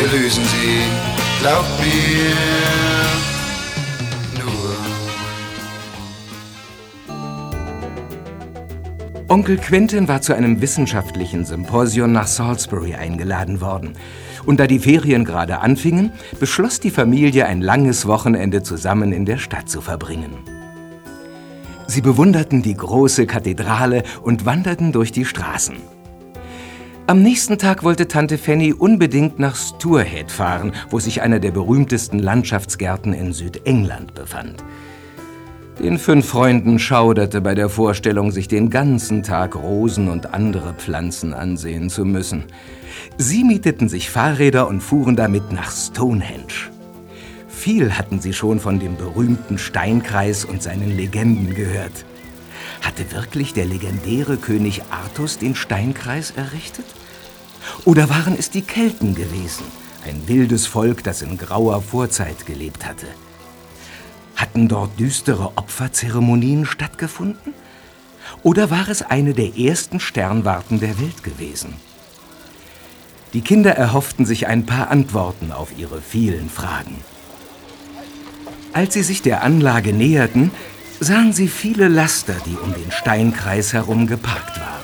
wir lösen sie, glaubt mir. Onkel Quentin war zu einem wissenschaftlichen Symposion nach Salisbury eingeladen worden. Und da die Ferien gerade anfingen, beschloss die Familie, ein langes Wochenende zusammen in der Stadt zu verbringen. Sie bewunderten die große Kathedrale und wanderten durch die Straßen. Am nächsten Tag wollte Tante Fanny unbedingt nach Stourhead fahren, wo sich einer der berühmtesten Landschaftsgärten in Südengland befand. Den fünf Freunden schauderte bei der Vorstellung, sich den ganzen Tag Rosen und andere Pflanzen ansehen zu müssen. Sie mieteten sich Fahrräder und fuhren damit nach Stonehenge. Viel hatten sie schon von dem berühmten Steinkreis und seinen Legenden gehört. Hatte wirklich der legendäre König Artus den Steinkreis errichtet? Oder waren es die Kelten gewesen, ein wildes Volk, das in grauer Vorzeit gelebt hatte? Hatten dort düstere Opferzeremonien stattgefunden? Oder war es eine der ersten Sternwarten der Welt gewesen? Die Kinder erhofften sich ein paar Antworten auf ihre vielen Fragen. Als sie sich der Anlage näherten, sahen sie viele Laster, die um den Steinkreis herum geparkt waren.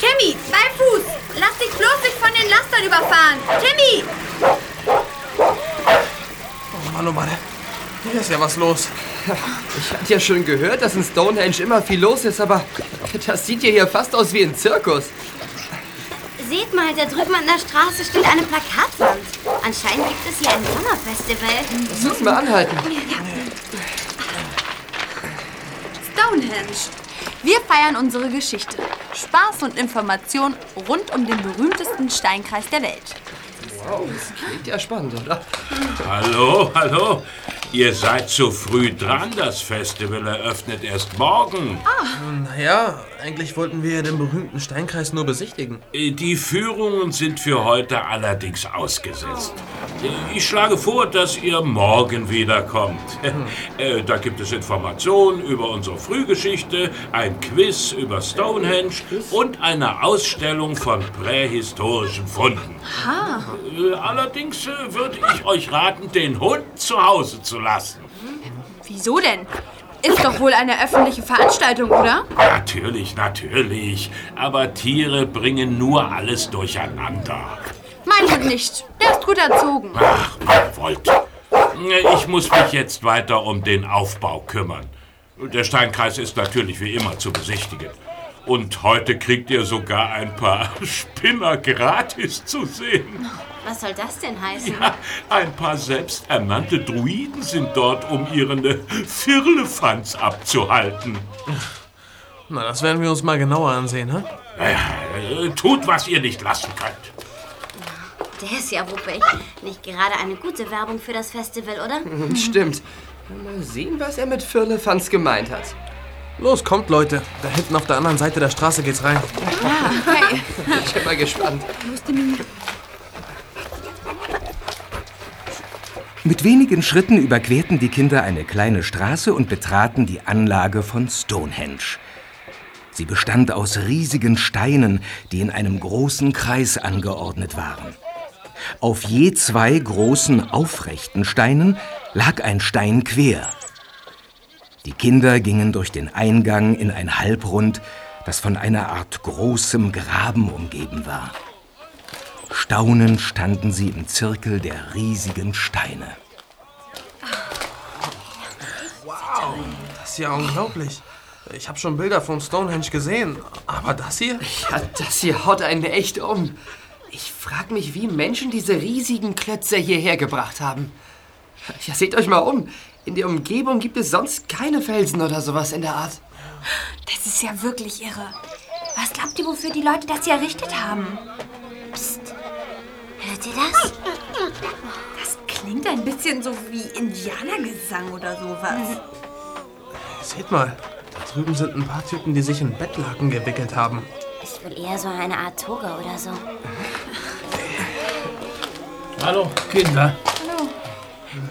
Timmy, bei Fuß! Lass dich bloß nicht von den Lastern überfahren! Timmy! Oh Mann, oh Mann. Hier ist ja was los. Ich hatte ja schon gehört, dass in Stonehenge immer viel los ist, aber das sieht ja hier fast aus wie ein Zirkus. Seht mal, da drüben an der Straße steht eine Plakatwand. Anscheinend gibt es hier ein Sommerfestival. Lass uns mal anhalten. Stonehenge. Wir feiern unsere Geschichte. Spaß und Information rund um den berühmtesten Steinkreis der Welt. Wow, das klingt ja spannend, oder? Hallo, hallo. Ihr seid zu früh dran. Das Festival eröffnet erst morgen. Naja, eigentlich wollten wir ja den berühmten Steinkreis nur besichtigen. Äh, Die Führungen sind für heute allerdings ausgesetzt. Äh, Ich schlage vor, dass ihr morgen wiederkommt. Äh, Da gibt es Informationen über unsere Frühgeschichte, ein Quiz über Stonehenge und eine Ausstellung von prähistorischen Funden. Äh, Allerdings würde ich euch raten, den Hund zu Hause zu lassen. Wieso denn? Ist doch wohl eine öffentliche Veranstaltung, oder? Natürlich, natürlich. Aber Tiere bringen nur alles durcheinander. Mein Hund nicht. Der ist gut erzogen. Ach, ihr wollt. Ich muss mich jetzt weiter um den Aufbau kümmern. Der Steinkreis ist natürlich wie immer zu besichtigen. Und heute kriegt ihr sogar ein paar Spinner gratis zu sehen. Was soll das denn heißen? Ja, ein paar selbsternannte Druiden sind dort, um ihren äh, Firlefanz abzuhalten. Na, das werden wir uns mal genauer ansehen, hä? Naja, äh, tut, was ihr nicht lassen könnt. Der ist ja wuppig. Nicht gerade eine gute Werbung für das Festival, oder? Stimmt. Mal sehen, was er mit Firlefanz gemeint hat. Los, kommt, Leute. Da hinten auf der anderen Seite der Straße geht's rein. Ich bin mal gespannt. Mit wenigen Schritten überquerten die Kinder eine kleine Straße und betraten die Anlage von Stonehenge. Sie bestand aus riesigen Steinen, die in einem großen Kreis angeordnet waren. Auf je zwei großen aufrechten Steinen lag ein Stein quer. Die Kinder gingen durch den Eingang in ein Halbrund, das von einer Art großem Graben umgeben war. Staunend standen sie im Zirkel der riesigen Steine. Das ist ja unglaublich. Ich habe schon Bilder von Stonehenge gesehen, aber das hier? Ja, das hier haut einen echt um. Ich frag mich, wie Menschen diese riesigen Klötze hierher gebracht haben. Ja, seht euch mal um. In der Umgebung gibt es sonst keine Felsen oder sowas in der Art. Das ist ja wirklich irre. Was glaubt ihr, wofür die Leute das hier errichtet haben? Hört ihr das? Das klingt ein bisschen so wie Indianergesang oder sowas. Seht mal, da drüben sind ein paar Typen, die sich in Bettlaken gewickelt haben. Ist wohl eher so eine Art Toga oder so. Hallo, Kinder. Hallo.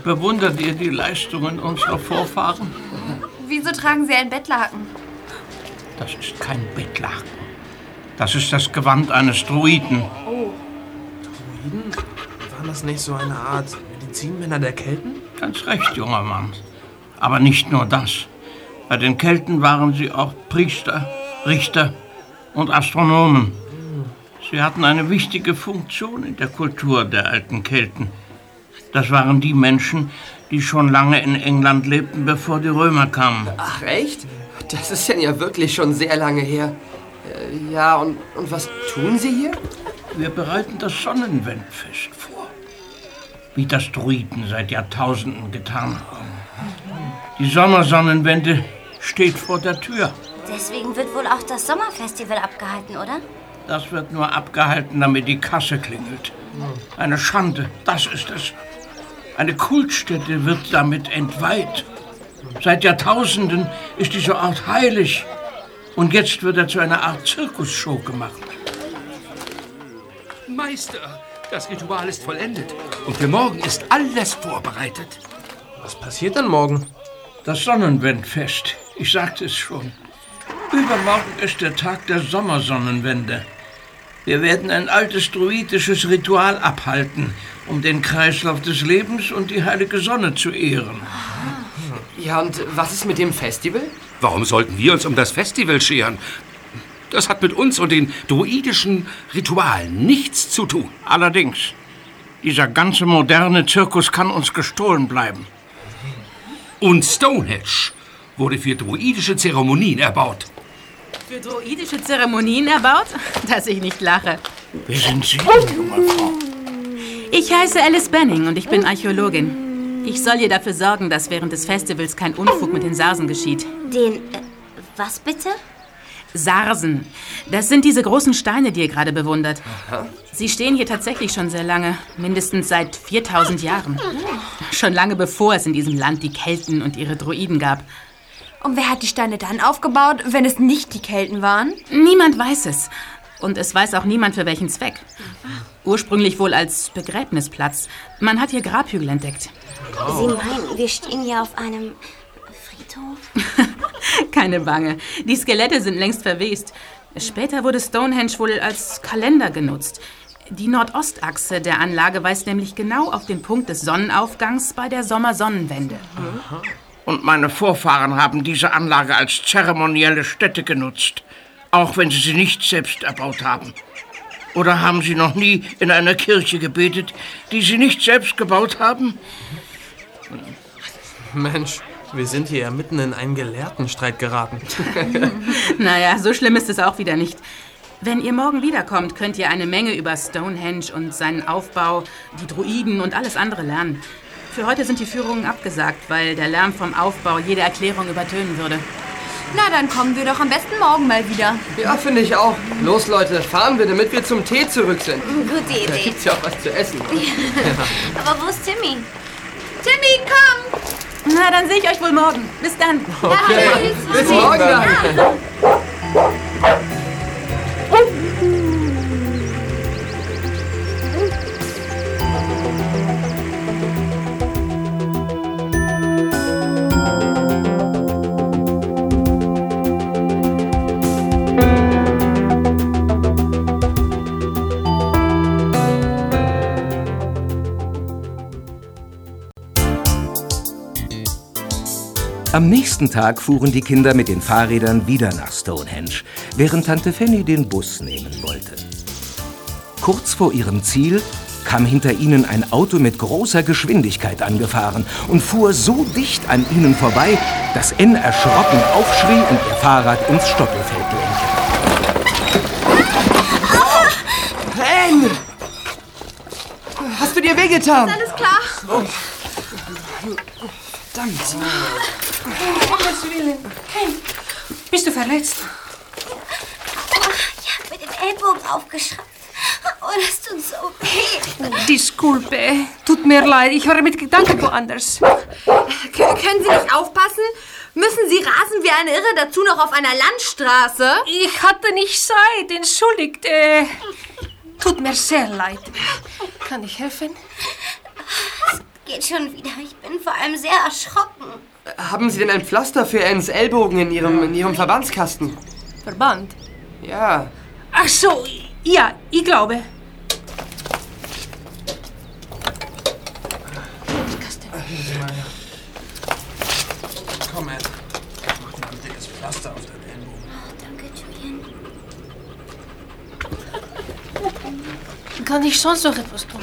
Bewundert ihr die Leistungen unserer Vorfahren? Wieso tragen sie ein Bettlaken? Das ist kein Bettlaken. Das ist das Gewand eines Druiden. Druiden? Waren das nicht so eine Art Medizinmänner der Kelten? Ganz recht, junger Mann. Aber nicht nur das. Bei den Kelten waren sie auch Priester, Richter und Astronomen. Sie hatten eine wichtige Funktion in der Kultur der alten Kelten. Das waren die Menschen, die schon lange in England lebten, bevor die Römer kamen. Ach, echt? Das ist denn ja wirklich schon sehr lange her. Äh, Ja, und, und was tun Sie hier? Wir bereiten das Sonnenwendfest vor. Wie das Druiden seit Jahrtausenden getan haben. Die Sommersonnenwende steht vor der Tür. Deswegen wird wohl auch das Sommerfestival abgehalten, oder? Das wird nur abgehalten, damit die Kasse klingelt. Eine Schande, das ist es. Eine Kultstätte wird damit entweiht. Seit Jahrtausenden ist dieser Ort heilig. Und jetzt wird er zu einer Art Zirkusshow gemacht. Meister, das Ritual ist vollendet. Und für morgen ist alles vorbereitet. Was passiert denn morgen? Das Sonnenwendfest. Ich sagte es schon. Übermorgen ist der Tag der Sommersonnenwende. Wir werden ein altes druidisches Ritual abhalten, um den Kreislauf des Lebens und die heilige Sonne zu ehren. Ja, und was ist mit dem Festival? Warum sollten wir uns um das Festival scheren? Das hat mit uns und den druidischen Ritualen nichts zu tun. Allerdings, dieser ganze moderne Zirkus kann uns gestohlen bleiben. Und Stonehenge wurde für druidische Zeremonien erbaut. Für druidische Zeremonien erbaut? Dass ich nicht lache. Wer sind Sie, denn, junge Frau? Ich heiße Alice Benning und ich bin Archäologin. Ich soll hier dafür sorgen, dass während des Festivals kein Unfug mit den Sarsen geschieht. Den. Äh, was bitte? Sarsen. Das sind diese großen Steine, die ihr gerade bewundert. Sie stehen hier tatsächlich schon sehr lange, mindestens seit 4000 Jahren. Schon lange bevor es in diesem Land die Kelten und ihre Druiden gab. Und wer hat die Steine dann aufgebaut, wenn es nicht die Kelten waren? Niemand weiß es. Und es weiß auch niemand für welchen Zweck. Ursprünglich wohl als Begräbnisplatz. Man hat hier Grabhügel entdeckt. Sie meinen, wir stehen hier auf einem Friedhof? Keine Bange. Die Skelette sind längst verwest. Später wurde Stonehenge wohl als Kalender genutzt. Die Nordostachse der Anlage weist nämlich genau auf den Punkt des Sonnenaufgangs bei der Sommersonnenwende. Und meine Vorfahren haben diese Anlage als zeremonielle Stätte genutzt, auch wenn sie sie nicht selbst erbaut haben. Oder haben Sie noch nie in einer Kirche gebetet, die Sie nicht selbst gebaut haben? Mensch, wir sind hier ja mitten in einen Gelehrtenstreit geraten. Naja, so schlimm ist es auch wieder nicht. Wenn ihr morgen wiederkommt, könnt ihr eine Menge über Stonehenge und seinen Aufbau, die Druiden und alles andere lernen. Für heute sind die Führungen abgesagt, weil der Lärm vom Aufbau jede Erklärung übertönen würde. Na, dann kommen wir doch am besten morgen mal wieder. Ja, finde ich auch. Los, Leute, fahren wir, damit wir zum Tee zurück sind. Gute Da Idee. gibt's ja auch was zu essen. Aber wo ist Timmy? Timmy, komm! Na, dann sehe ich euch wohl morgen. Bis dann. Okay, bis morgen Am nächsten Tag fuhren die Kinder mit den Fahrrädern wieder nach Stonehenge, während Tante Fanny den Bus nehmen wollte. Kurz vor ihrem Ziel kam hinter ihnen ein Auto mit großer Geschwindigkeit angefahren und fuhr so dicht an ihnen vorbei, dass N erschrocken aufschrie und ihr Fahrrad ins Stoppelfeld lenkte. Anne! Hast du dir wehgetan? Alles klar? Oh. Gottes Willen. Hey, bist du verletzt? Ich habe mir den Ellbogen aufgeschraubt. Oh, das tut so weh. Disculpe. Tut mir leid, ich war mit Gedanken woanders. K können Sie nicht aufpassen? Müssen Sie rasen wie eine Irre, dazu noch auf einer Landstraße? Ich hatte nicht Zeit, entschuldigt. Äh, tut mir sehr leid. Kann ich helfen? Es geht schon wieder. Ich bin vor allem sehr erschrocken. Haben Sie denn ein Pflaster für Anns Ellbogen in Ihrem, in Ihrem Verbandskasten? Verband? Ja. Ach so, ja, ich glaube. Komm, Anne. Mach dir ein dickes Pflaster auf deinen Ellbogen. Danke, Julian. Kann ich sonst noch etwas tun?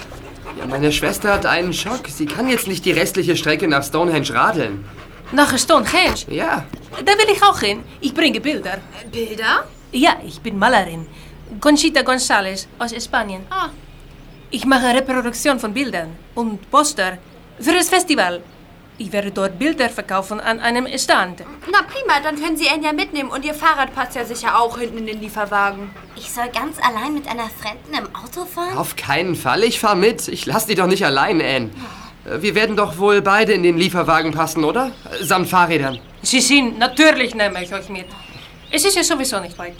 ja. Meine Schwester hat einen Schock. Sie kann jetzt nicht die restliche Strecke nach Stonehenge radeln. Nach Stonehenge? Ja. Da will ich auch hin. Ich bringe Bilder. Bilder? Ja, ich bin Malerin. Conchita González aus Spanien. Ah. Ich mache Reproduktion von Bildern und Poster für das Festival. Ich werde dort Bilder verkaufen an einem Stand. Na prima, dann können Sie Anne ja mitnehmen und Ihr Fahrrad passt ja sicher auch hinten in den Lieferwagen. Ich soll ganz allein mit einer Fremden im Auto fahren? Auf keinen Fall. Ich fahr mit. Ich lass die doch nicht allein, Anne. Äh, Wir werden doch wohl beide in den Lieferwagen passen, oder? Samt Fahrrädern. Sie sind, natürlich nehme ich euch mit. Es ist ja sowieso nicht weit.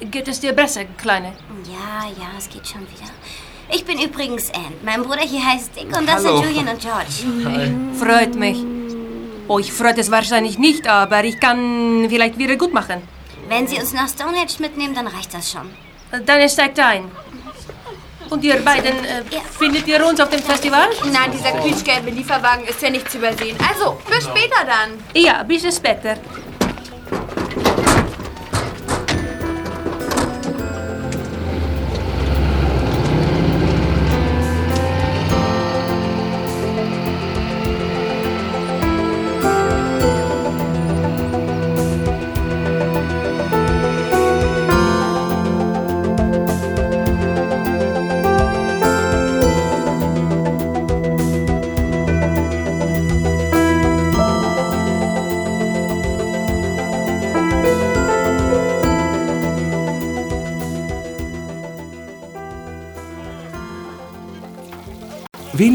Geht es dir besser, Kleine? Ja, ja, es geht schon wieder. Ich bin übrigens Anne. Mein Bruder hier heißt Dick und das Hallo. sind Julian und George. Freut mich. Euch freut es wahrscheinlich nicht, aber ich kann vielleicht wieder gut machen. Wenn Sie uns nach Stonehenge mitnehmen, dann reicht das schon. Dann steigt ein. Und ihr beiden, äh, findet ihr uns auf dem Festival? Nein, dieser quietschgelbe Lieferwagen ist ja nicht zu übersehen. Also, bis später dann. Ja, bis später.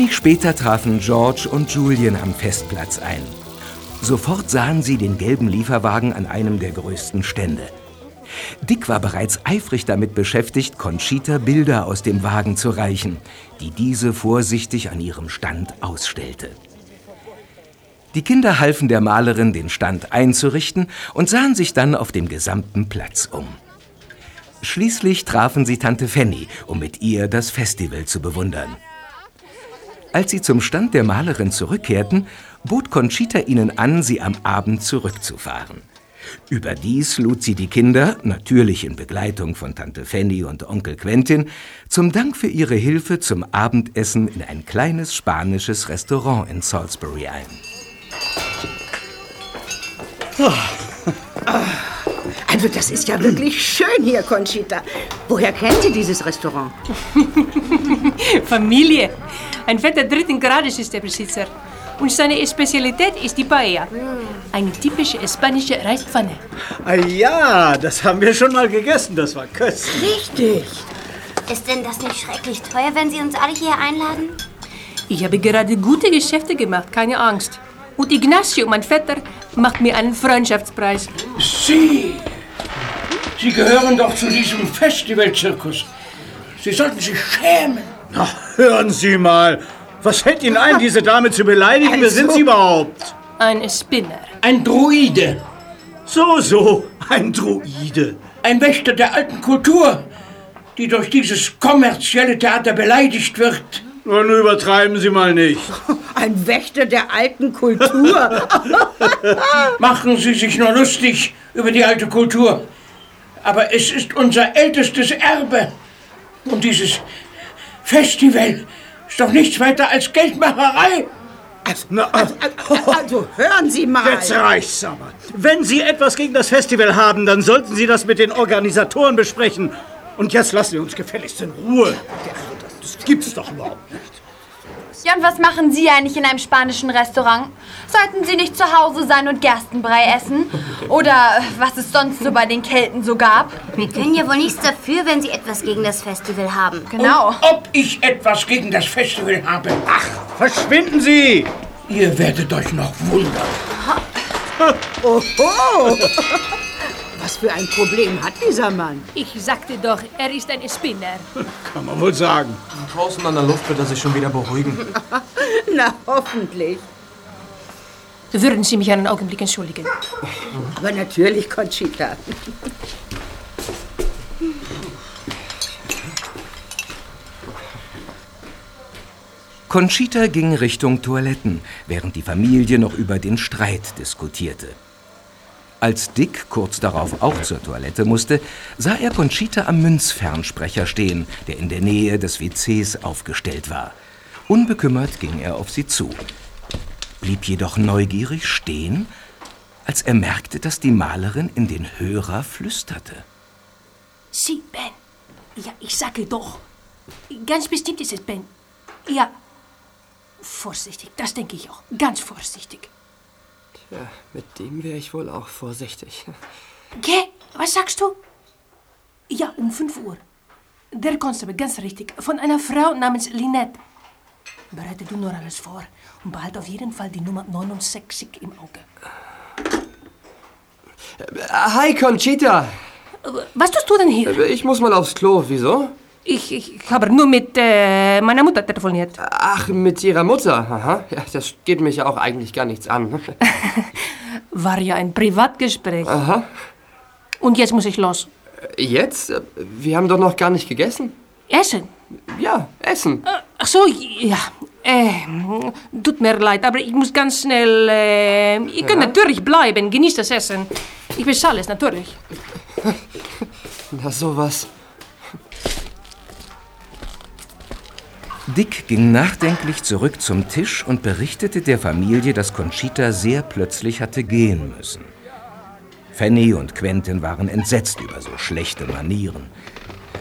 Wenig später trafen George und Julian am Festplatz ein. Sofort sahen sie den gelben Lieferwagen an einem der größten Stände. Dick war bereits eifrig damit beschäftigt, Conchita Bilder aus dem Wagen zu reichen, die diese vorsichtig an ihrem Stand ausstellte. Die Kinder halfen der Malerin, den Stand einzurichten und sahen sich dann auf dem gesamten Platz um. Schließlich trafen sie Tante Fanny, um mit ihr das Festival zu bewundern. Als sie zum Stand der Malerin zurückkehrten, bot Conchita ihnen an, sie am Abend zurückzufahren. Überdies lud sie die Kinder, natürlich in Begleitung von Tante Fanny und Onkel Quentin, zum Dank für ihre Hilfe zum Abendessen in ein kleines spanisches Restaurant in Salisbury ein. Also das ist ja wirklich schön hier, Conchita. Woher kennt ihr dieses Restaurant? Familie. Ein fetter dritten Grades ist der Besitzer. Und seine Spezialität ist die Paella. Eine typische spanische Reispfanne. Ah ja, das haben wir schon mal gegessen. Das war köstlich. Richtig. Ist denn das nicht schrecklich teuer, wenn Sie uns alle hier einladen? Ich habe gerade gute Geschäfte gemacht, keine Angst. Und Ignacio, mein Vetter, macht mir einen Freundschaftspreis. Sie! Sie gehören doch zu diesem Festivalzirkus. Sie sollten sich schämen. Na, hören Sie mal. Was fällt Ihnen ein, diese Dame zu beleidigen? Wer sind Sie überhaupt? Ein Spinner. Ein Druide. So, so, ein Druide. Ein Wächter der alten Kultur, die durch dieses kommerzielle Theater beleidigt wird. Nun übertreiben Sie mal nicht. Ein Wächter der alten Kultur. Machen Sie sich nur lustig über die alte Kultur. Aber es ist unser ältestes Erbe. Und dieses Festival ist doch nichts weiter als Geldmacherei. Also, also hören Sie mal. Jetzt reicht's aber. Wenn Sie etwas gegen das Festival haben, dann sollten Sie das mit den Organisatoren besprechen. Und jetzt lassen Sie uns gefälligst in Ruhe. Das, das gibt's doch überhaupt nicht. Ja, und was machen Sie eigentlich in einem spanischen Restaurant? Sollten Sie nicht zu Hause sein und Gerstenbrei essen? Oder was es sonst so bei den Kelten so gab? Wir können ja wohl nichts dafür, wenn Sie etwas gegen das Festival haben. Genau. Und ob ich etwas gegen das Festival habe? Ach, verschwinden Sie! Ihr werdet euch noch wundern. Oho! Was für ein Problem hat dieser Mann? Ich sagte doch, er ist ein Spinner. Kann man wohl sagen. Draußen an der Luft wird er sich schon wieder beruhigen. Na, hoffentlich. Würden Sie mich einen Augenblick entschuldigen? Aber natürlich, Conchita. Conchita ging Richtung Toiletten, während die Familie noch über den Streit diskutierte. Als Dick kurz darauf auch zur Toilette musste, sah er Conchita am Münzfernsprecher stehen, der in der Nähe des WCs aufgestellt war. Unbekümmert ging er auf sie zu, blieb jedoch neugierig stehen, als er merkte, dass die Malerin in den Hörer flüsterte. Sie, Ben. Ja, ich sage doch. Ganz bestimmt ist es Ben. Ja. Vorsichtig, das denke ich auch. Ganz vorsichtig. Tja, mit dem wäre ich wohl auch vorsichtig. Geh, was sagst du? Ja, um 5 Uhr. Der Constable, ganz richtig. Von einer Frau namens Lynette. Bereite du nur alles vor und behalte auf jeden Fall die Nummer 69 im Auge. Hi, Conchita. Was tust du denn hier? Ich muss mal aufs Klo. Wieso? Ich, ich habe nur mit äh, meiner Mutter telefoniert. Ach, mit ihrer Mutter. Aha. Ja, das geht mich auch eigentlich gar nichts an. War ja ein Privatgespräch. Aha. Und jetzt muss ich los. Jetzt? Wir haben doch noch gar nicht gegessen. Essen? Ja, essen. Ach so, ja. Äh, tut mir leid, aber ich muss ganz schnell. Äh, ihr könnt Ja? natürlich bleiben, genießt das Essen. Ich bezahle es natürlich. Na, sowas. Dick ging nachdenklich zurück zum Tisch und berichtete der Familie, dass Conchita sehr plötzlich hatte gehen müssen. Fanny und Quentin waren entsetzt über so schlechte Manieren.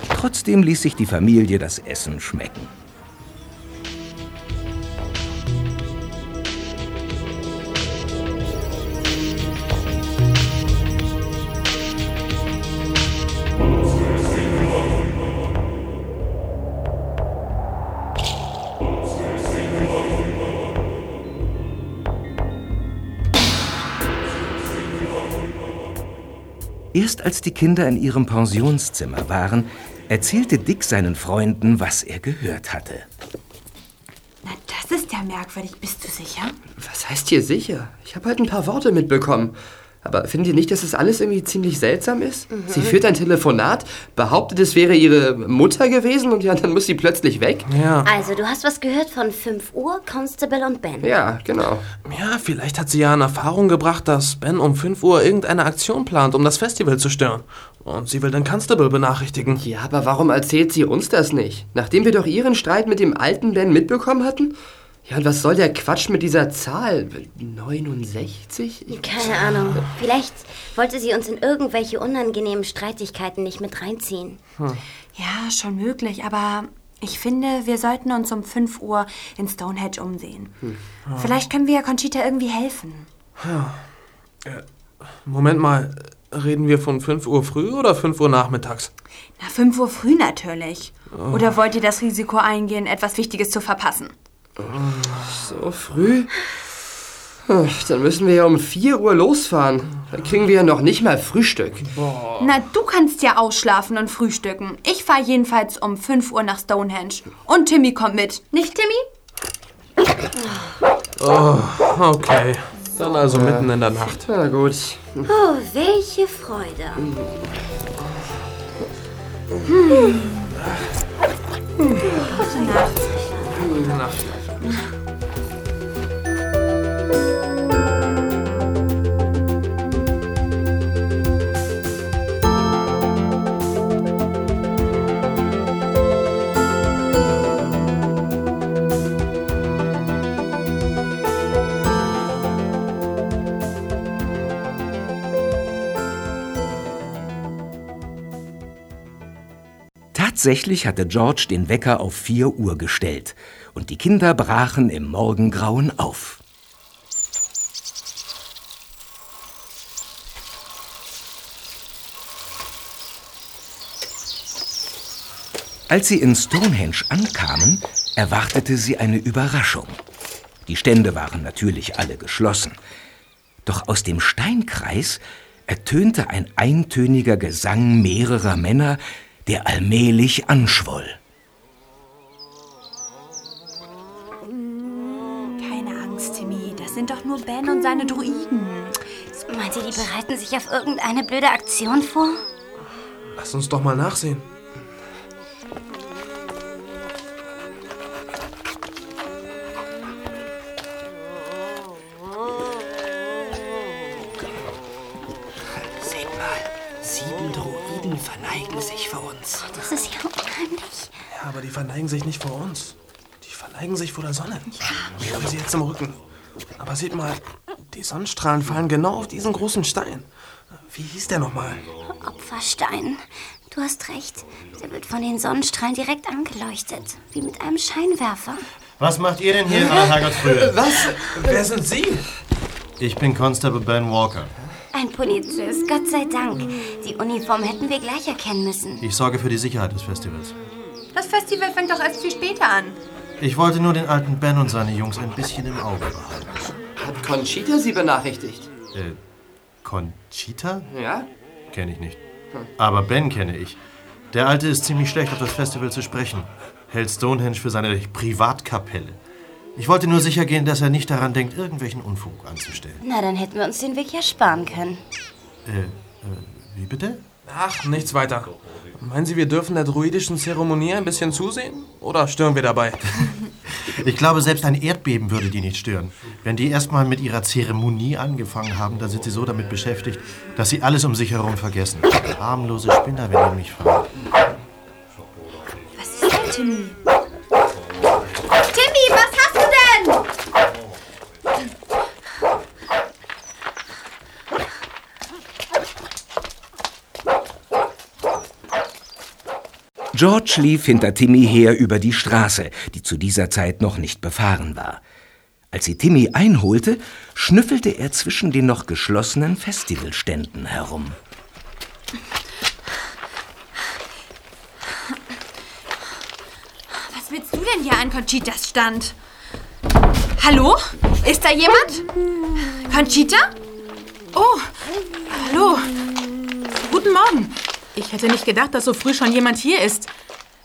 Trotzdem ließ sich die Familie das Essen schmecken. Erst als die Kinder in ihrem Pensionszimmer waren, erzählte Dick seinen Freunden, was er gehört hatte. Na, das ist ja merkwürdig. Bist du sicher? Was heißt hier sicher? Ich habe halt ein paar Worte mitbekommen. Aber findet ihr nicht, dass das alles irgendwie ziemlich seltsam ist? Mhm. Sie führt ein Telefonat, behauptet, es wäre ihre Mutter gewesen und ja, dann muss sie plötzlich weg. Ja. Also, du hast was gehört von 5 Uhr, Constable und Ben. Ja, genau. Ja, vielleicht hat sie ja in Erfahrung gebracht, dass Ben um 5 Uhr irgendeine Aktion plant, um das Festival zu stören. Und sie will den Constable benachrichtigen. Ja, aber warum erzählt sie uns das nicht? Nachdem wir doch ihren Streit mit dem alten Ben mitbekommen hatten? Ja, und was soll der Quatsch mit dieser Zahl? 69? Ich Keine Ahnung. Vielleicht wollte sie uns in irgendwelche unangenehmen Streitigkeiten nicht mit reinziehen. Ja, schon möglich, aber ich finde, wir sollten uns um 5 Uhr in Stonehenge umsehen. Hm. Vielleicht können wir ja Conchita irgendwie helfen. Ja. Äh, Moment mal, reden wir von 5 Uhr früh oder 5 Uhr nachmittags? Na, 5 Uhr früh natürlich. Oh. Oder wollt ihr das Risiko eingehen, etwas Wichtiges zu verpassen? So früh? Ach, Dann müssen wir ja um 4 Uhr losfahren. Da kriegen wir ja noch nicht mal Frühstück. Na, du kannst ja ausschlafen und frühstücken. Ich fahre jedenfalls um 5 Uhr nach Stonehenge. Und Timmy kommt mit. Nicht, Timmy? Oh, okay. Dann also mitten in der Nacht. Na gut. Oh, welche Freude. Hm. Gute Nacht. Gute Nacht. Tatsächlich hatte George den Wecker auf 4 Uhr gestellt und die Kinder brachen im Morgengrauen auf. Als sie in Stonehenge ankamen, erwartete sie eine Überraschung. Die Stände waren natürlich alle geschlossen. Doch aus dem Steinkreis ertönte ein eintöniger Gesang mehrerer Männer, der allmählich anschwoll. Sind doch nur Ben und seine Druiden. Meint ihr, die bereiten sich auf irgendeine blöde Aktion vor? Lass uns doch mal nachsehen. Seht mal, sieben Druiden verneigen sich vor uns. Das ist ja unheimlich. Ja, aber die verneigen sich nicht vor uns. Die verneigen sich vor der Sonne. Wir haben sie jetzt im Rücken. Aber seht mal, die Sonnenstrahlen fallen genau auf diesen großen Stein. Wie hieß der nochmal? Opferstein. Du hast recht. Der wird von den Sonnenstrahlen direkt angeleuchtet. Wie mit einem Scheinwerfer. Was macht ihr denn hier in aller Herrgottsfrühe? Was? Wer sind Sie? Ich bin Constable Ben Walker. Ein Polizist, Gott sei Dank. Die Uniform hätten wir gleich erkennen müssen. Ich sorge für die Sicherheit des Festivals. Das Festival fängt doch erst viel später an. Ich wollte nur den alten Ben und seine Jungs ein bisschen im Auge behalten. Hat Conchita Sie benachrichtigt? Äh, Conchita? Ja? Kenne ich nicht. Aber Ben kenne ich. Der Alte ist ziemlich schlecht auf das Festival zu sprechen. Hält Stonehenge für seine Privatkapelle. Ich wollte nur sicher gehen, dass er nicht daran denkt, irgendwelchen Unfug anzustellen. Na, dann hätten wir uns den Weg ja sparen können. Äh, äh, wie bitte? Ach, nichts weiter. Meinen Sie, wir dürfen der druidischen Zeremonie ein bisschen zusehen? Oder stören wir dabei? Ich glaube, selbst ein Erdbeben würde die nicht stören. Wenn die erstmal mit ihrer Zeremonie angefangen haben, dann sind sie so damit beschäftigt, dass sie alles um sich herum vergessen. Harmlose Spinner, wenn ihr mich fragt. Was ist denn, Timmy was hast du denn? George lief hinter Timmy her über die Straße, die zu dieser Zeit noch nicht befahren war. Als sie Timmy einholte, schnüffelte er zwischen den noch geschlossenen Festivalständen herum. Was willst du denn hier an Conchitas Stand? Hallo? Ist da jemand? Conchita? Oh, hallo. Guten Morgen. Ich hätte nicht gedacht, dass so früh schon jemand hier ist.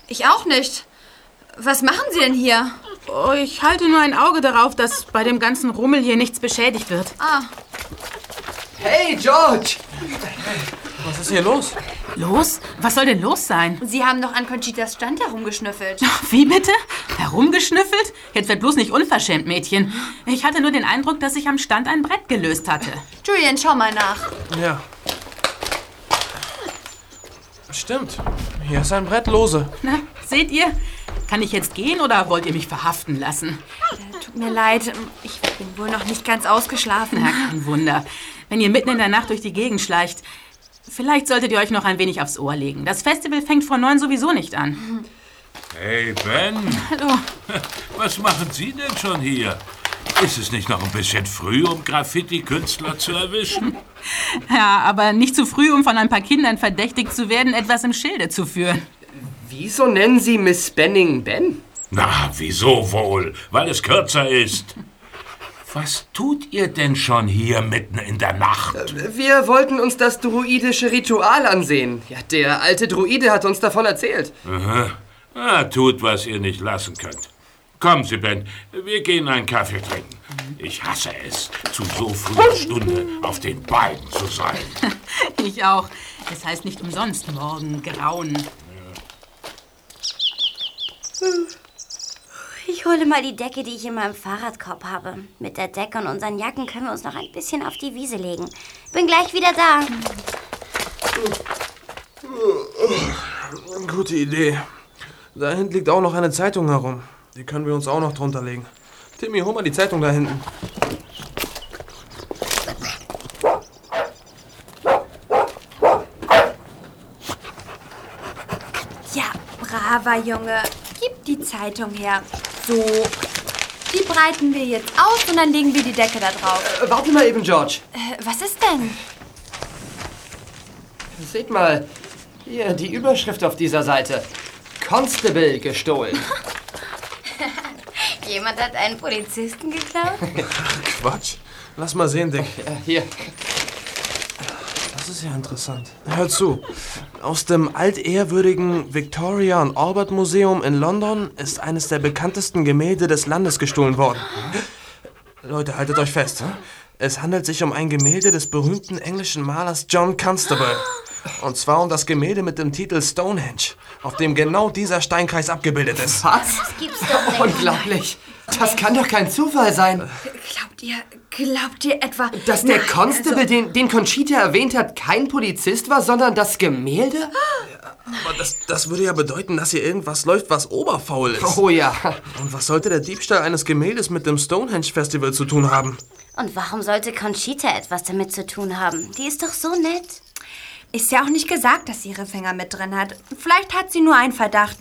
Ich auch nicht. Was machen Sie denn hier? Oh, ich halte nur ein Auge darauf, dass bei dem ganzen Rummel hier nichts beschädigt wird. Ah, Hey, George! Was ist hier los? Los? Was soll denn los sein? Sie haben doch an Conchitas Stand herumgeschnüffelt. Wie bitte? Herumgeschnüffelt? Jetzt wird bloß nicht unverschämt, Mädchen. Ich hatte nur den Eindruck, dass sich am Stand ein Brett gelöst hatte. Julian, schau mal nach. Ja. Stimmt. Hier ist ein Brett lose. Na, seht ihr? Kann ich jetzt gehen oder wollt ihr mich verhaften lassen? Tut mir leid, ich bin wohl noch nicht ganz ausgeschlafen. Na, kein Wunder. Wenn ihr mitten in der Nacht durch die Gegend schleicht. Vielleicht solltet ihr euch noch ein wenig aufs Ohr legen. Das Festival fängt vor neun sowieso nicht an. Hey, Ben. Hallo. Was machen Sie denn schon hier? Ist es nicht noch ein bisschen früh, um Graffiti-Künstler zu erwischen? Ja, aber nicht zu früh, um von ein paar Kindern verdächtigt zu werden, etwas im Schilde zu führen. Wieso nennen Sie Miss Benning Ben? Na, wieso wohl? Weil es kürzer ist. Was tut ihr denn schon hier mitten in der Nacht? Wir wollten uns das druidische Ritual ansehen. Ja, der alte Druide hat uns davon erzählt. Aha. Ah, tut, was ihr nicht lassen könnt. Kommen Sie, Ben, wir gehen einen Kaffee trinken. Ich hasse es, zu so früher Stunde auf den Beinen zu sein. Ich auch. Es heißt nicht umsonst morgen grauen. Ich Ich hole mal die Decke, die ich in meinem Fahrradkorb habe. Mit der Decke und unseren Jacken können wir uns noch ein bisschen auf die Wiese legen. Bin gleich wieder da. Gute Idee. Da hinten liegt auch noch eine Zeitung herum. Die können wir uns auch noch drunter legen. Timmy, hol mal die Zeitung da hinten. Ja, braver Junge. Gib die Zeitung her. So. Die breiten wir jetzt aus und dann legen wir die Decke da drauf. Äh, warte mal eben, George. Äh, was ist denn? Seht mal, hier die Überschrift auf dieser Seite. Constable gestohlen. Jemand hat einen Polizisten geklaut? Quatsch. Lass mal sehen, Dick. hier. Das ist ja interessant. Hör zu. Aus dem altehrwürdigen Victoria und Albert Museum in London ist eines der bekanntesten Gemälde des Landes gestohlen worden. Leute, haltet euch fest. Es handelt sich um ein Gemälde des berühmten englischen Malers John Constable. Und zwar um das Gemälde mit dem Titel Stonehenge, auf dem genau dieser Steinkreis abgebildet ist. Was? Das gibt's doch nicht. Unglaublich. Das kann doch kein Zufall sein. Glaubt ihr, glaubt ihr etwa... Dass der Nein, Constable, also- den, den Conchita erwähnt hat, kein Polizist war, sondern das Gemälde? Aber das, das würde ja bedeuten, dass hier irgendwas läuft, was oberfaul ist. Oh ja. Und was sollte der Diebstahl eines Gemäldes mit dem Stonehenge Festival zu tun haben? Und warum sollte Conchita etwas damit zu tun haben? Die ist doch so nett. Ist ja auch nicht gesagt, dass sie ihre Finger mit drin hat. Vielleicht hat sie nur einen Verdacht.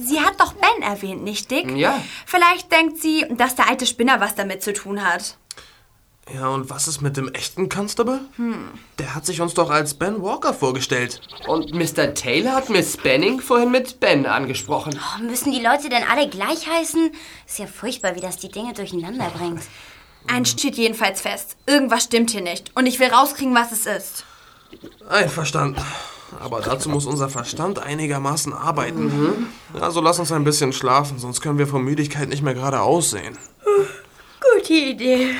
Sie hat doch Ben erwähnt, nicht Dick? Ja. Vielleicht denkt sie, dass der alte Spinner was damit zu tun hat. Ja, und was ist mit dem echten Constable? Der hat sich uns doch als Ben Walker vorgestellt. Und Mr. Taylor hat Miss Benning vorhin mit Ben angesprochen. Oh, müssen die Leute denn alle gleich heißen? Ist ja furchtbar, wie das die Dinge durcheinander bringt. Eins steht jedenfalls fest. Irgendwas stimmt hier nicht. Und ich will rauskriegen, was es ist. Einverstanden. Aber dazu muss unser Verstand einigermaßen arbeiten. Also lass uns ein bisschen schlafen, sonst können wir vor Müdigkeit nicht mehr gerade aussehen. Gute Idee.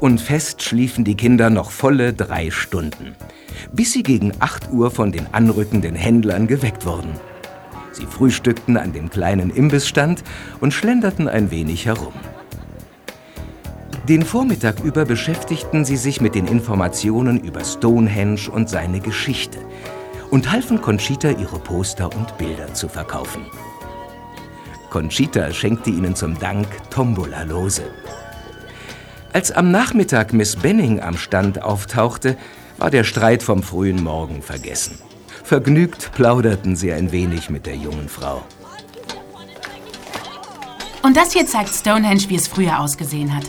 Und fest schliefen die Kinder noch volle drei Stunden, bis sie gegen 8 Uhr von den anrückenden Händlern geweckt wurden. Sie frühstückten an dem kleinen Imbissstand und schlenderten ein wenig herum. Den Vormittag über beschäftigten sie sich mit den Informationen über Stonehenge und seine Geschichte und halfen Conchita ihre Poster und Bilder zu verkaufen. Conchita schenkte ihnen zum Dank Tombola-Lose. Als am Nachmittag Miss Benning am Stand auftauchte, war der Streit vom frühen Morgen vergessen. Vergnügt plauderten sie ein wenig mit der jungen Frau. Und das hier zeigt Stonehenge, wie es früher ausgesehen hat.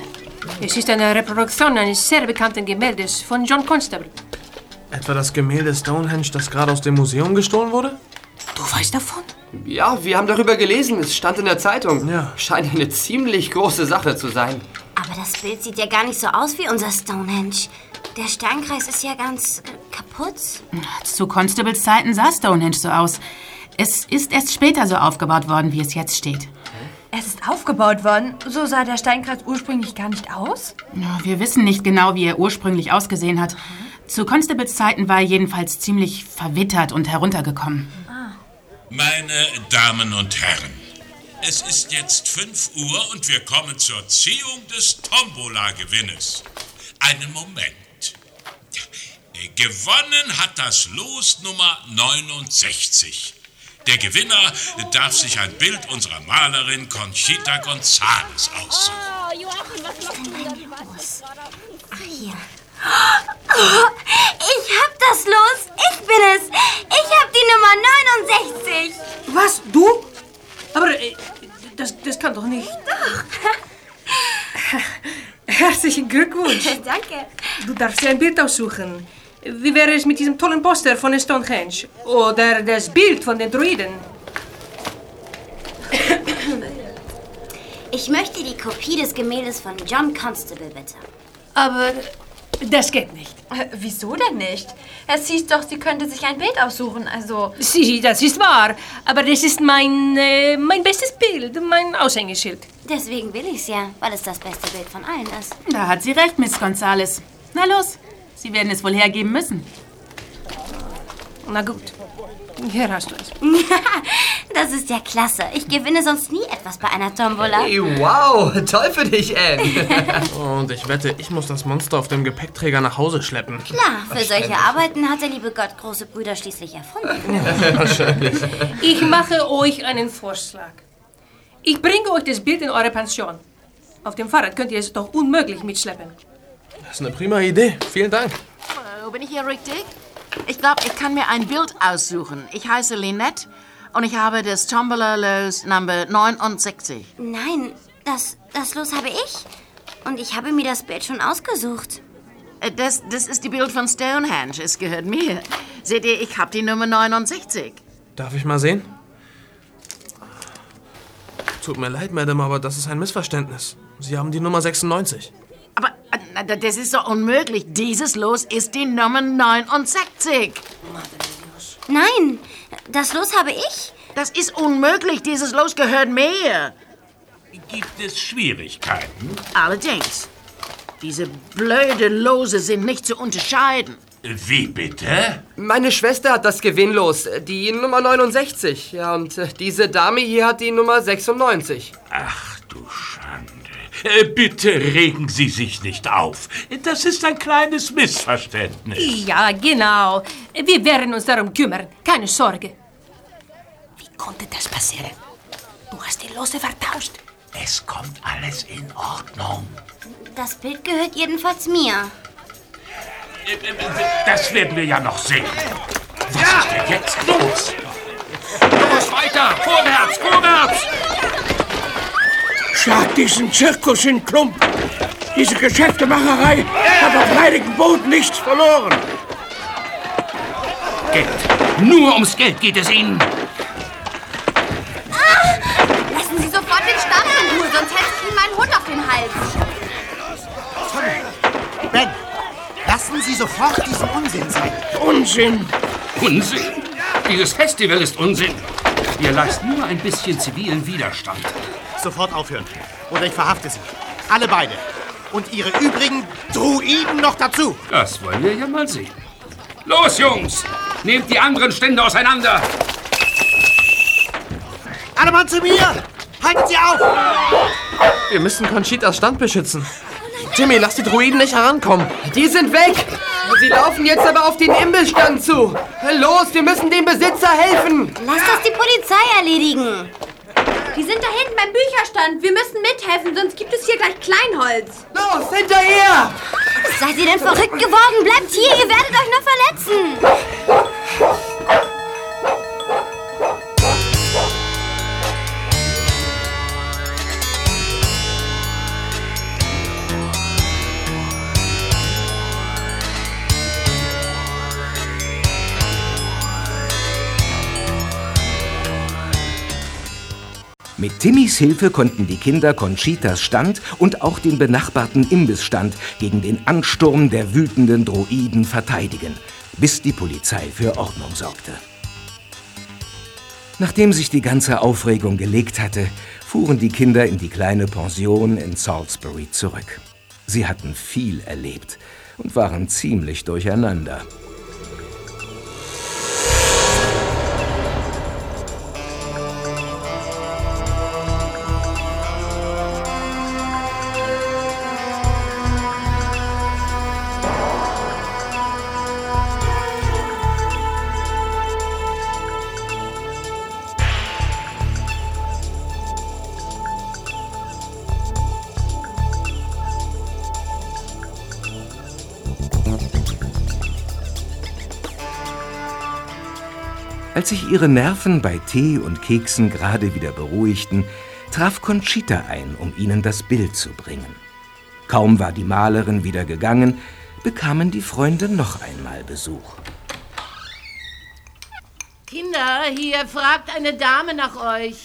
Es ist eine Reproduktion eines sehr bekannten Gemäldes von John Constable. Etwa das Gemälde Stonehenge, das gerade aus dem Museum gestohlen wurde? Du weißt davon? Ja, wir haben darüber gelesen. Es stand in der Zeitung. Ja. Scheint eine ziemlich große Sache zu sein. Aber das Bild sieht ja gar nicht so aus wie unser Stonehenge. Der Steinkreis ist ja ganz äh, kaputt. Zu Constables Zeiten sah Stonehenge so aus. Es ist erst später so aufgebaut worden, wie es jetzt steht. Es ist aufgebaut worden. So sah der Steinkreis ursprünglich gar nicht aus. Wir wissen nicht genau, wie er ursprünglich ausgesehen hat. Zu Constables Zeiten war er jedenfalls ziemlich verwittert und heruntergekommen. Meine Damen und Herren, es ist jetzt 5 Uhr und wir kommen zur Ziehung des Tombola-Gewinnes. Einen Moment. Gewonnen hat das Los Nummer 69. Der Gewinner darf sich ein Bild unserer Malerin Conchita González aussuchen. Ach, hier. Oh, ich hab das los. Ich bin es. Ich hab die Nummer 69. Was? Du? Aber äh, das, das kann doch nicht. Herzlichen Glückwunsch. Danke. Du darfst dir ein Bild aussuchen. Wie wäre es mit diesem tollen Poster von Stonehenge? Oder das Bild von den Druiden? Ich möchte die Kopie des Gemäldes von John Constable, bitte. Aber das geht nicht. Äh, Wieso denn nicht? Es hieß doch, sie könnte sich ein Bild aussuchen, also... Sie, das ist wahr. Aber das ist mein, äh, mein bestes Bild, mein Aushängeschild. Deswegen will ich's ja, weil es das beste Bild von allen ist. Da hat sie recht, Miss Gonzales. Na los, Sie werden es wohl hergeben müssen. Na gut, hier hast du es. das ist ja klasse. Ich gewinne sonst nie etwas bei einer Tombola. Hey, wow, toll für dich, Anne. Und ich wette, ich muss das Monster auf dem Gepäckträger nach Hause schleppen. Klar, für solche Arbeiten hat der liebe Gott große Brüder schließlich erfunden. Wahrscheinlich. Ich mache euch einen Vorschlag. Ich bringe euch das Bild in eure Pension. Auf dem Fahrrad könnt ihr es doch unmöglich mitschleppen. Das ist eine prima Idee. Vielen Dank. Hallo, bin ich hier richtig? Ich glaube, ich kann mir ein Bild aussuchen. Ich heiße Lynette und ich habe das Tombola Los Number 69. Nein, das, das Los habe ich. Und ich habe mir das Bild schon ausgesucht. Äh, Das, das ist die Bild von Stonehenge. Es gehört mir. Seht ihr, ich habe die Nummer 69. Darf ich mal sehen? Tut mir leid, Madame, aber das ist ein Missverständnis. Sie haben die Nummer 96. Aber äh, das ist doch unmöglich. Dieses Los ist die Nummer 69. Nein, das Los habe ich. Das ist unmöglich. Dieses Los gehört mir. Gibt es Schwierigkeiten? Allerdings. Diese blöde Lose sind nicht zu unterscheiden. Wie bitte? Meine Schwester hat das Gewinnlos, die Nummer 69. Ja, und äh, diese Dame hier hat die Nummer 96. Ach du Schande. Äh, Bitte regen Sie sich nicht auf. Das ist ein kleines Missverständnis. Ja, genau. Wir werden uns darum kümmern. Keine Sorge. Wie konnte das passieren? Du hast die Lose vertauscht. Es kommt alles in Ordnung. Das Bild gehört jedenfalls mir. Das werden wir ja noch sehen. Was ist denn jetzt los? Los, weiter! Vorwärts, vorwärts! Schlag diesen Zirkus in Klump. Diese Geschäftemacherei hat auf leidigem Boden nichts verloren. Geld. Nur ums Geld geht es Ihnen. Lassen Sie sofort den Stab in Ruhe, sonst hätte ich Ihnen meinen Hund auf den Hals. Ben, lassen Sie sofort diesen Unsinn sein. Unsinn. Unsinn? Dieses Festival ist Unsinn. Ihr leistet nur ein bisschen zivilen Widerstand. Sofort aufhören. Oder ich verhafte Sie. Alle beide. Und Ihre übrigen Druiden noch dazu. Das wollen wir ja mal sehen. Los, Jungs! Nehmt die anderen Stände auseinander! Alle Mann zu mir! Halten Sie auf! Wir müssen Conchitas Stand beschützen. Timmy, lass die Druiden nicht herankommen. Die sind weg! Sie laufen jetzt aber auf den Imbissstand zu. Los, wir müssen dem Besitzer helfen! Lass das die Polizei erledigen. Sind da hinten beim Bücherstand. Wir müssen mithelfen, sonst gibt es hier gleich Kleinholz. Los, hinterher! Seid ihr denn verrückt geworden? Bleibt hier, ihr werdet euch nur verletzen. Mit Timmys Hilfe konnten die Kinder Conchitas Stand und auch den benachbarten Imbissstand gegen den Ansturm der wütenden Droiden verteidigen, bis die Polizei für Ordnung sorgte. Nachdem sich die ganze Aufregung gelegt hatte, fuhren die Kinder in die kleine Pension in Salisbury zurück. Sie hatten viel erlebt und waren ziemlich durcheinander. Sich ihre Nerven bei Tee und Keksen gerade wieder beruhigten, traf Conchita ein, um ihnen das Bild zu bringen. Kaum war die Malerin wieder gegangen, bekamen die Freunde noch einmal Besuch. Kinder, hier fragt eine Dame nach euch.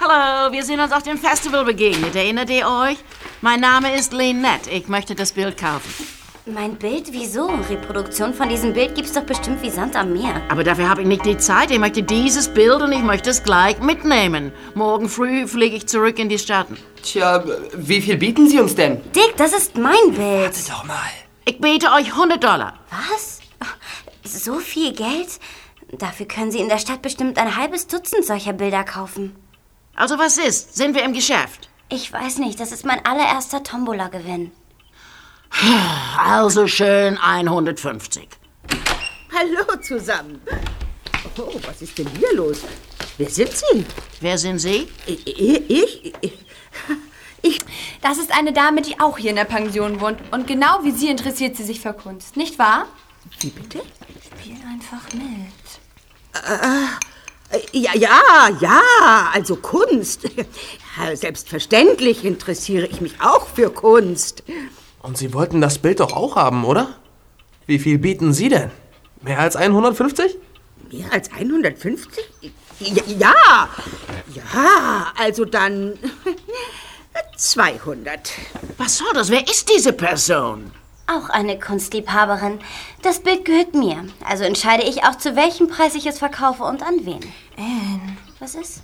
Hallo, wir sind uns auf dem Festival begegnet. Erinnert ihr euch? Mein Name ist Lynette. Ich möchte das Bild kaufen. Mein Bild? Wieso? Reproduktion von diesem Bild gibt's doch bestimmt wie Sand am Meer. Aber dafür habe ich nicht die Zeit. Ich möchte dieses Bild und ich möchte es gleich mitnehmen. Morgen früh fliege ich zurück in die Staaten. Tja, wie viel bieten Sie uns denn? Dick, das ist mein Bild. Warte doch mal. Ich bete euch 100 Dollar. Was? So viel Geld? Dafür können Sie in der Stadt bestimmt ein halbes Dutzend solcher Bilder kaufen. Also was ist? Sind wir im Geschäft? Ich weiß nicht, das ist mein allererster Tombola-Gewinn. Also schön 150. Hallo zusammen. Oh, was ist denn hier los? Wer sind Sie? Wer sind Sie? Ich? Ich? ich. Das ist eine Dame, die auch hier in der Pension wohnt. Und genau wie Sie interessiert sie sich für Kunst, nicht wahr? Wie bitte? Spiel einfach mit. Äh, ja, ja, ja, also Kunst. Selbstverständlich interessiere ich mich auch für Kunst. Und Sie wollten das Bild doch auch haben, oder? Wie viel bieten Sie denn? Mehr als 150? Mehr als 150? Ja, ja, also dann 200. Was soll das? Wer ist diese Person? Auch eine Kunstliebhaberin. Das Bild gehört mir. Also entscheide ich auch, zu welchem Preis ich es verkaufe und an wen. Anne, Was ist?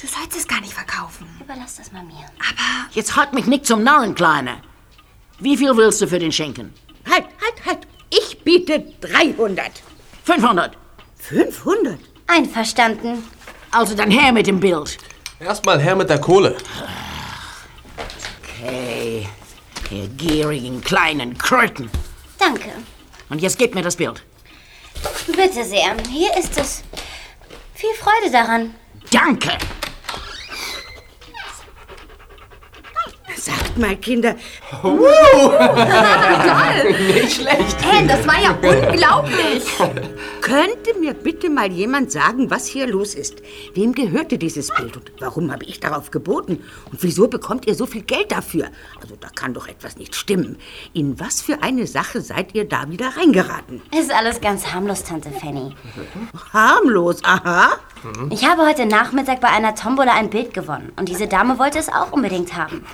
du sollst es gar nicht verkaufen. Überlass das mal mir. Jetzt halt mich nicht zum Narren, Kleine. Wie viel willst du für den Schinken? Halt, halt, halt. Ich biete 300. 500. 500? Einverstanden. Also dann her mit dem Bild. Erstmal her mit der Kohle. Okay, ihr gierigen kleinen Kröten. Danke. Und jetzt gebt mir das Bild. Bitte sehr. Hier ist es. Viel Freude daran. Danke. Sagt mal, Kinder. Nicht schlecht. Anne, das war ja unglaublich. Könnte mir bitte mal jemand sagen, was hier los ist? Wem gehörte dieses Bild und warum habe ich darauf geboten? Und wieso bekommt ihr so viel Geld dafür? Also da kann doch etwas nicht stimmen. In was für eine Sache seid ihr da wieder reingeraten? Ist alles ganz harmlos, Tante Fanny. Harmlos, aha. Ich habe heute Nachmittag bei einer Tombola ein Bild gewonnen. Und diese Dame wollte es auch unbedingt haben.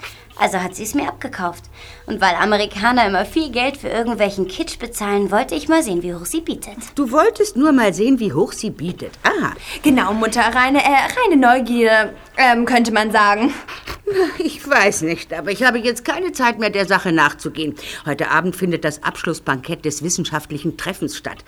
Also hat sie es mir abgekauft. Und weil Amerikaner immer viel Geld für irgendwelchen Kitsch bezahlen, wollte ich mal sehen, wie hoch sie bietet. Du wolltest nur mal sehen, wie hoch sie bietet. Ah, Genau, Mutter, reine, äh, reine Neugier, ähm, könnte man sagen. ich weiß nicht, aber ich habe jetzt keine Zeit mehr, der Sache nachzugehen. Heute Abend findet das Abschlussbankett des wissenschaftlichen Treffens statt.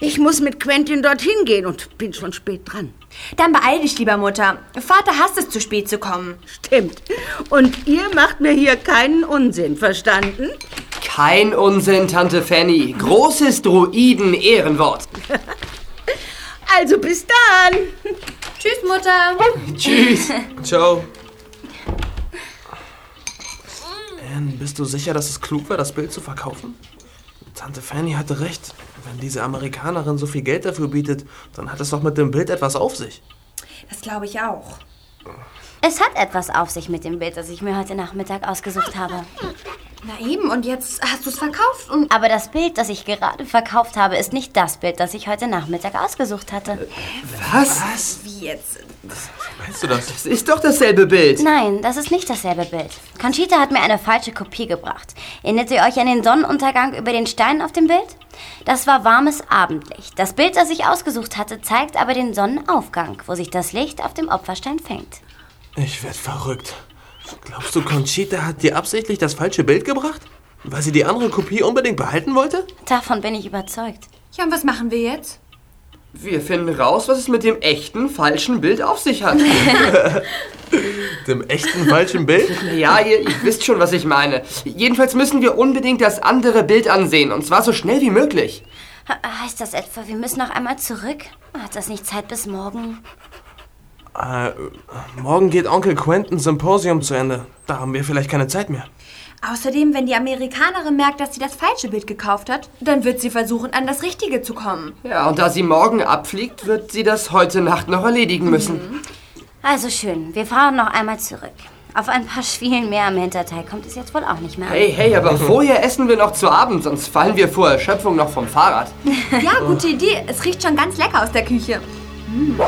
Ich muss mit Quentin dorthin gehen und bin schon spät dran. Dann beeil dich, lieber Mutter. Vater hasst es, zu spät zu kommen. Stimmt. Und ihr macht mir hier keinen Unsinn, verstanden? Kein Unsinn, Tante Fanny. Großes Druiden-Ehrenwort. Also bis dann. Tschüss, Mutter. Tschüss. Ciao. Anne, bist du sicher, dass es klug war, das Bild zu verkaufen? Tante Fanny hatte recht. Wenn diese Amerikanerin so viel Geld dafür bietet, dann hat es doch mit dem Bild etwas auf sich. Das glaube ich auch. Es hat etwas auf sich mit dem Bild, das ich mir heute Nachmittag ausgesucht habe. Na eben, und jetzt hast du es verkauft und... Aber das Bild, das ich gerade verkauft habe, ist nicht das Bild, das ich heute Nachmittag ausgesucht hatte. Was? Was? Wie jetzt? Meinst du das? Das ist doch dasselbe Bild. Nein, das ist nicht dasselbe Bild. Conchita hat mir eine falsche Kopie gebracht. Erinnert ihr euch an den Sonnenuntergang über den Steinen auf dem Bild? Das war warmes Abendlicht. Das Bild, das ich ausgesucht hatte, zeigt aber den Sonnenaufgang, wo sich das Licht auf dem Opferstein fängt. Ich werd verrückt. Glaubst du, Conchita hat dir absichtlich das falsche Bild gebracht? Weil sie die andere Kopie unbedingt behalten wollte? Davon bin ich überzeugt. Ja, und was machen wir jetzt? Wir finden raus, was es mit dem echten, falschen Bild auf sich hat. Dem echten falschen Bild? ja, ihr, ihr wisst schon, was ich meine. Jedenfalls müssen wir unbedingt das andere Bild ansehen. Und zwar so schnell wie möglich. He- Heißt das etwa, wir müssen noch einmal zurück? Hat das nicht Zeit bis morgen? Äh, morgen geht Onkel Quentins Symposium zu Ende. Da haben wir vielleicht keine Zeit mehr. Außerdem, wenn die Amerikanerin merkt, dass sie das falsche Bild gekauft hat, dann wird sie versuchen, an das Richtige zu kommen. Ja, und da sie morgen abfliegt, wird sie das heute Nacht noch erledigen müssen. Also schön, wir fahren noch einmal zurück. Auf ein paar Schwielen mehr am Hinterteil kommt es jetzt wohl auch nicht mehr an. Hey, hey, aber vorher essen wir noch zu Abend, sonst fallen wir vor Erschöpfung noch vom Fahrrad. Ja, gute Idee. Es riecht schon ganz lecker aus der Küche. Mm.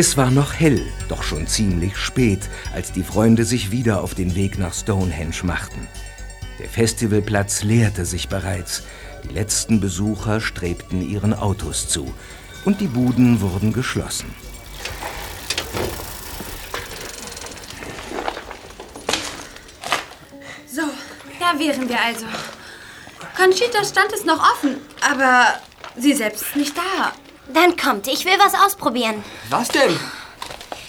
Es war noch hell, doch schon ziemlich spät, als die Freunde sich wieder auf den Weg nach Stonehenge machten. Der Festivalplatz leerte sich bereits. Die letzten Besucher strebten ihren Autos zu und die Buden wurden geschlossen. So, da wären wir also. Conchitas Stand ist noch offen, aber sie selbst nicht da. Dann kommt, ich will was ausprobieren. Was denn?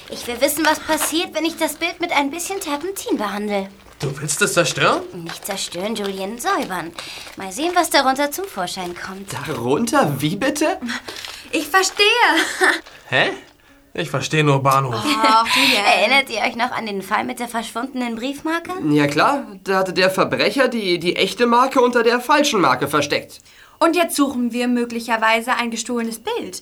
Ich will wissen, was passiert, wenn ich das Bild mit ein bisschen Terpentin behandle. Du willst es zerstören? Nicht zerstören, Julian, säubern. Mal sehen, was darunter zum Vorschein kommt. Darunter? Wie bitte? Ich verstehe. Hä? Ich verstehe nur Bahnhof. Erinnert ihr euch noch an den Fall mit der verschwundenen Briefmarke? Ja klar, da hatte der Verbrecher die, die echte Marke unter der falschen Marke versteckt. Und jetzt suchen wir möglicherweise ein gestohlenes Bild.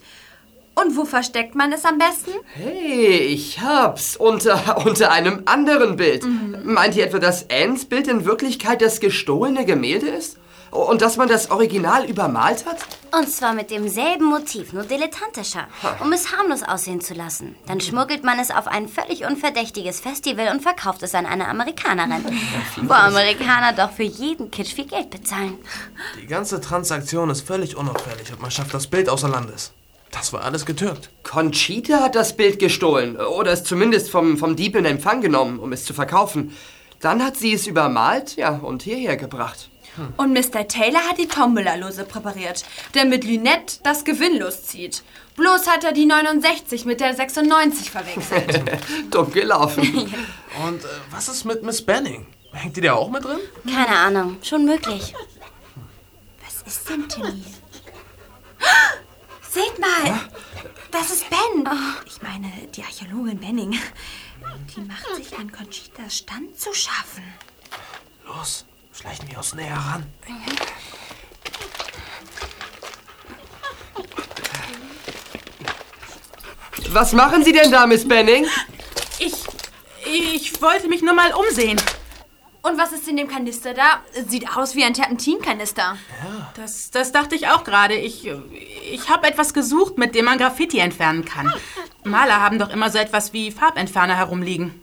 Und wo versteckt man es am besten? Hey, ich hab's. Unter, unter einem anderen Bild. Mhm. Meint ihr etwa, dass Anns Bild in Wirklichkeit das gestohlene Gemälde ist? Und dass man das Original übermalt hat? Und zwar mit demselben Motiv, nur dilettantischer, um es harmlos aussehen zu lassen. Dann schmuggelt man es auf ein völlig unverdächtiges Festival und verkauft es an eine Amerikanerin. Wo Amerikaner doch für jeden Kitsch viel Geld bezahlen. Die ganze Transaktion ist völlig unauffällig und man schafft das Bild außer Landes. Das war alles getürkt. Conchita hat das Bild gestohlen. Oder es zumindest vom, vom Dieb in Empfang genommen, um es zu verkaufen. Dann hat sie es übermalt, ja, und hierher gebracht. Und Mr. Taylor hat die Tombola-Lose präpariert, der mit Lynette das Gewinn loszieht. Bloß hat er die 69 mit der 96 verwechselt. Dumm gelaufen. Und äh, was ist mit Miss Benning? Hängt die da auch mit drin? Keine Ahnung, schon möglich. Was ist denn, Timmy? Seht mal, das ist Ben. Ich meine, die Archäologin Benning. Die macht sich an Conchitas Stand zu schaffen. Los, schleichen wir uns näher ran. Was machen Sie denn da, Miss Benning? Ich. Ich wollte mich nur mal umsehen. Und was ist in dem Kanister da? Sieht aus wie ein Terpentinkanister. Das, das dachte ich auch gerade. Ich, ich habe etwas gesucht, mit dem man Graffiti entfernen kann. Maler haben doch immer so etwas wie Farbentferner herumliegen.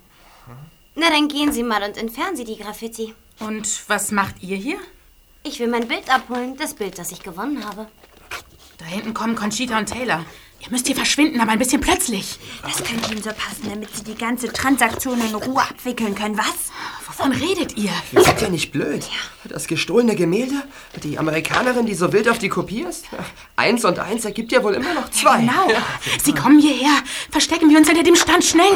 Na, dann gehen Sie mal und entfernen Sie die Graffiti. Und was macht ihr hier? Ich will mein Bild abholen, das Bild, das ich gewonnen habe. Da hinten kommen Conchita und Taylor. Ihr müsst hier verschwinden, aber ein bisschen plötzlich. Das könnte Ihnen so passen, damit Sie die ganze Transaktion in Ruhe abwickeln können, was? Wovon redet ihr? Wir sind ja nicht blöd. Das gestohlene Gemälde? Die Amerikanerin, die so wild auf die Kopie ist? Eins und eins ergibt ja wohl immer noch zwei. Genau. Sie kommen hierher. Verstecken wir uns hinter dem Stand schnell.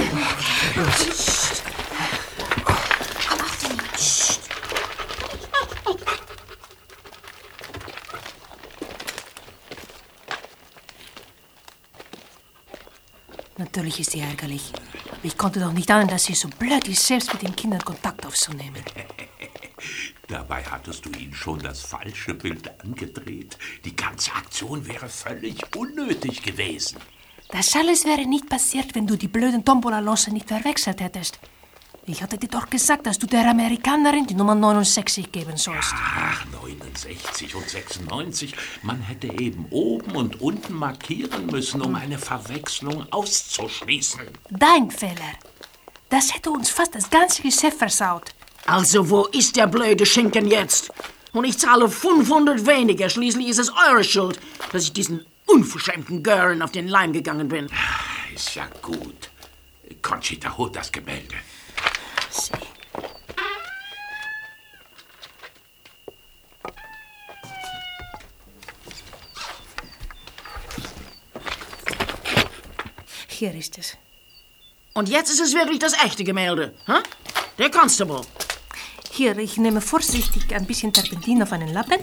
Natürlich ist sie ärgerlich. Aber ich konnte doch nicht ahnen, dass sie so blöd ist, selbst mit den Kindern Kontakt aufzunehmen. Dabei hattest du ihnen schon das falsche Bild angedreht. Die ganze Aktion wäre völlig unnötig gewesen. Das alles wäre nicht passiert, wenn du die blöden Tombola-Losse nicht verwechselt hättest. Ich hatte dir doch gesagt, dass du der Amerikanerin die Nummer 69 geben sollst. Ach, 69 und 96. Man hätte eben oben und unten markieren müssen, um eine Verwechslung auszuschließen. Dein Fehler. Das hätte uns fast das ganze Geschäft versaut. Also, wo ist der blöde Schinken jetzt? Und ich zahle 500 weniger. Schließlich ist es eure Schuld, dass ich diesen unverschämten Girlen auf den Leim gegangen bin. Ist ja gut. Conchita holt das Gemälde. See. Hier ist es. Und jetzt ist es wirklich das echte Gemälde. Huh? Der Constable. Hier, ich nehme vorsichtig ein bisschen Terpentin auf einen Lappen,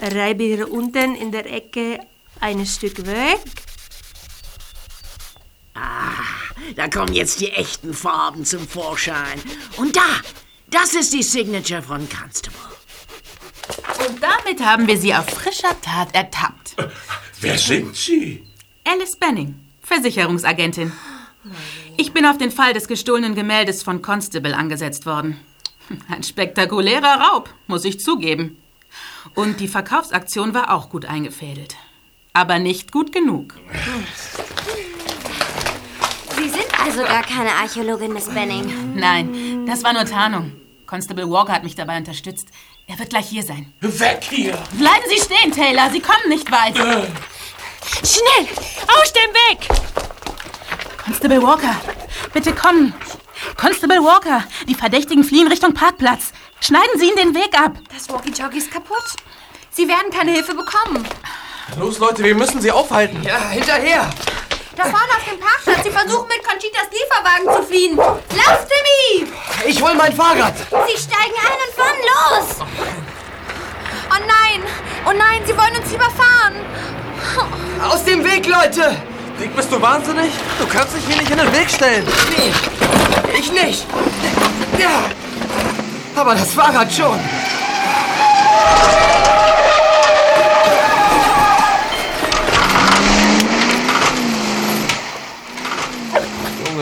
reibe hier unten in der Ecke ein Stück weg. Ah, da kommen jetzt die echten Farben zum Vorschein. Und da, das ist die Signature von Constable. Und damit haben wir sie auf frischer Tat ertappt. Wer sind Sie? Alice Benning, Versicherungsagentin. Ich bin auf den Fall des gestohlenen Gemäldes von Constable angesetzt worden. Ein spektakulärer Raub, muss ich zugeben. Und die Verkaufsaktion war auch gut eingefädelt. Aber nicht gut genug. Also gar keine Archäologin, Miss Benning. Nein, das war nur Tarnung. Constable Walker hat mich dabei unterstützt. Er wird gleich hier sein. Weg hier! Bleiben Sie stehen, Taylor. Sie kommen nicht weit. Schnell! Aus dem Weg! Constable Walker, bitte kommen. Constable Walker, die Verdächtigen fliehen Richtung Parkplatz. Schneiden Sie ihnen den Weg ab. Das Walkie-Talkie ist kaputt. Sie werden keine Hilfe bekommen. Los, Leute, wir müssen sie aufhalten. Ja, hinterher. Da vorne auf dem Parkplatz. Sie versuchen mit Conchitas Lieferwagen zu fliehen. Lauft, Timmy! Ich hol mein Fahrrad. Sie steigen ein und fahren los. Oh nein! Oh nein, sie wollen uns überfahren! Aus dem Weg, Leute! Dick, bist du wahnsinnig? Du kannst dich hier nicht in den Weg stellen. Nee, ich nicht. Ja, aber das Fahrrad schon.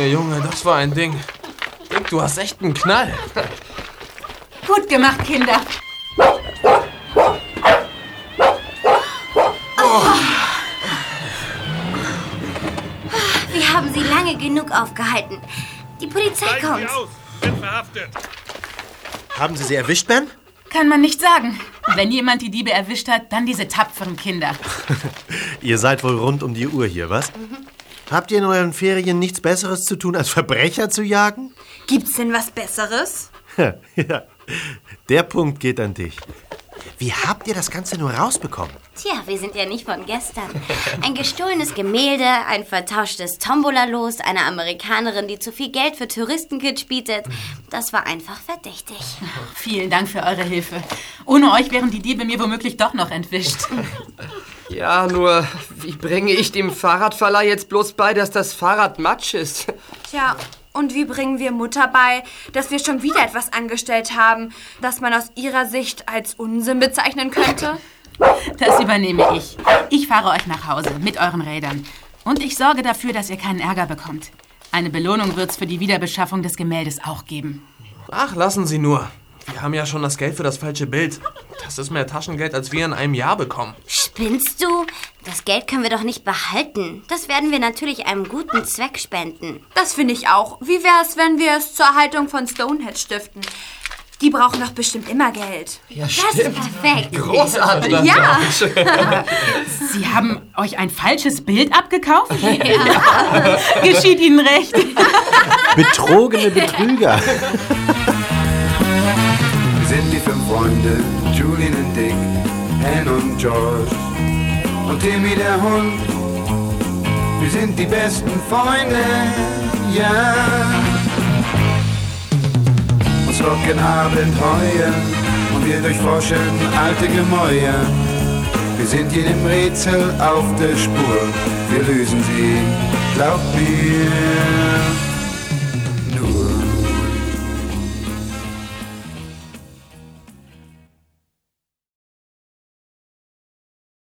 Junge, Junge, das war ein Ding. Dick, du hast echt einen Knall. Gut gemacht, Kinder. Wir haben sie lange genug aufgehalten. Die Polizei kommt. Sind verhaftet. Haben Sie sie erwischt, Ben? Kann man nicht sagen. Wenn jemand die Diebe erwischt hat, dann diese tapferen Kinder. Ihr seid wohl rund um die Uhr hier, was? Habt ihr in euren Ferien nichts Besseres zu tun, als Verbrecher zu jagen? Gibt's denn was Besseres? ja, der Punkt geht an dich. Wie habt ihr das Ganze nur rausbekommen? Tja, wir sind ja nicht von gestern. Ein gestohlenes Gemälde, ein vertauschtes Tombola-Los, eine Amerikanerin, die zu viel Geld für Touristenkitsch bietet. Das war einfach verdächtig. Vielen Dank für eure Hilfe. Ohne euch wären die Diebe mir womöglich doch noch entwischt. Ja, nur wie bringe ich dem Fahrradverleih jetzt bloß bei, dass das Fahrrad Matsch ist? Tja, und wie bringen wir Mutter bei, dass wir schon wieder etwas angestellt haben, das man aus ihrer Sicht als Unsinn bezeichnen könnte? Das übernehme ich. Ich fahre euch nach Hause mit euren Rädern. Und ich sorge dafür, dass ihr keinen Ärger bekommt. Eine Belohnung wird's für die Wiederbeschaffung des Gemäldes auch geben. Ach, lassen Sie nur. Wir haben ja schon das Geld für das falsche Bild. Das ist mehr Taschengeld, als wir in einem Jahr bekommen. Spinnst du? Das Geld können wir doch nicht behalten. Das werden wir natürlich einem guten Zweck spenden. Das finde ich auch. Wie wär's, wenn wir es zur Erhaltung von Stonehenge stiften? Die brauchen doch bestimmt immer Geld. Ja, Das ist perfekt. Großartig. Ja. Sie haben euch ein falsches Bild abgekauft? Ja. Geschieht Ihnen recht. Betrogene Betrüger. Fünf Freunde, Julian und Dick, Anne und George und Timmy der Hund. Wir sind die besten Freunde, ja. Uns locken Abenteuer und wir durchforschen alte Gemäuer. Wir sind jedem Rätsel auf der Spur, wir lösen sie, glaubt mir.